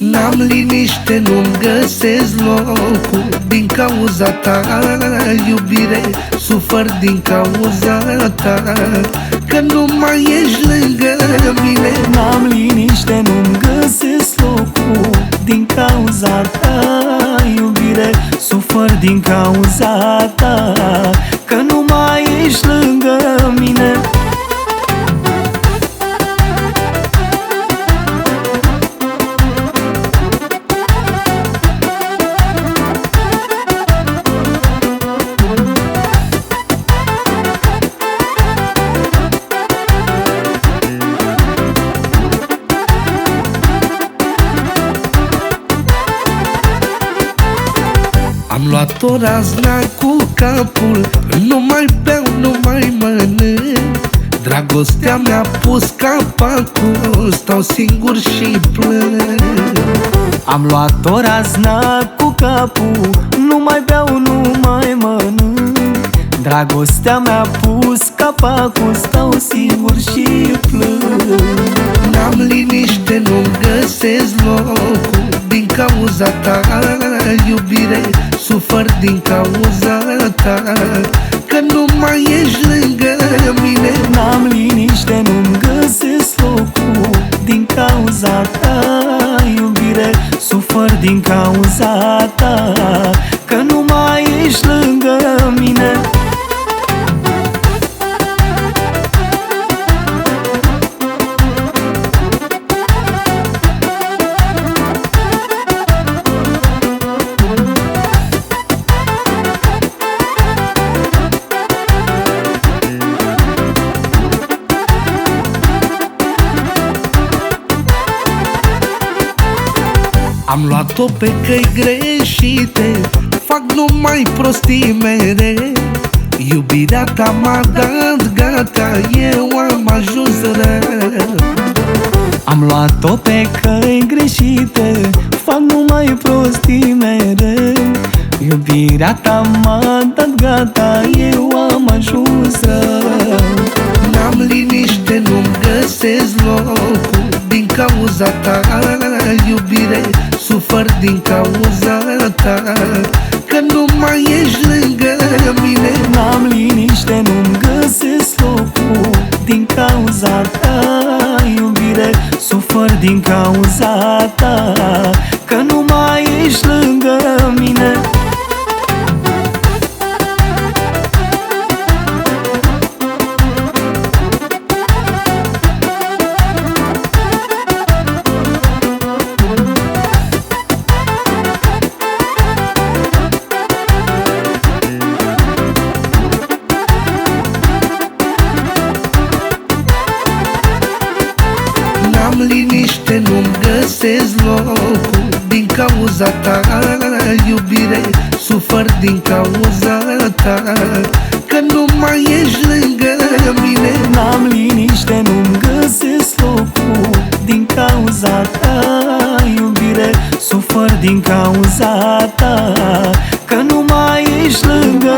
N-am liniște, nu-mi găsesc locul. Din cauza ta, iubire Sufăr din cauza ta. Că nu mai ești lângă mine. N-am liniște, nu-mi găsesc locul. Din cauza ta, iubire Sufăr din cauza ta. Că nu mai ești lângă Am luat o razna cu capul Nu mai beau, nu mai mănânc. Dragostea mi-a pus capacul Stau singur și plâng. Am luat o razna cu capul Nu mai beau, nu mai mănânc. Dragostea mi-a pus capacul Stau singur și plâng. N-am liniște, nu-mi găsesc locul Din cauza ta, iubire Sufăr din cauza ta. Că nu mai ești lângă mine. N-am liniște, nu-mi găsesc locul Din cauza ta, iubire. Sufăr din cauza ta. Că nu mai ești Am luat-o pe căi greșite Fac numai prostii mere. Iubirea ta m-a dat gata Eu am ajuns rău. Am luat-o pe căi greșite Fac numai prostii mereu Iubirea ta m-a dat gata Eu am ajuns rău. N-am liniște, nu-mi găsesc locul Din cauza ta, iubire Sufăr din cauza ta Că nu mai ești lângă mine. N-am liniște, nu-mi găsesc locul Din cauza ta, iubire. Sufăr din cauza ta Că nu mai ești lângă mine nu-mi găsesc locul Din cauza ta, iubire Sufăr din cauza ta. Că nu mai ești lângă mine. N-am liniște, nu-mi găsesc locul Din cauza ta, iubire Sufăr din cauza ta. Că nu mai ești lângă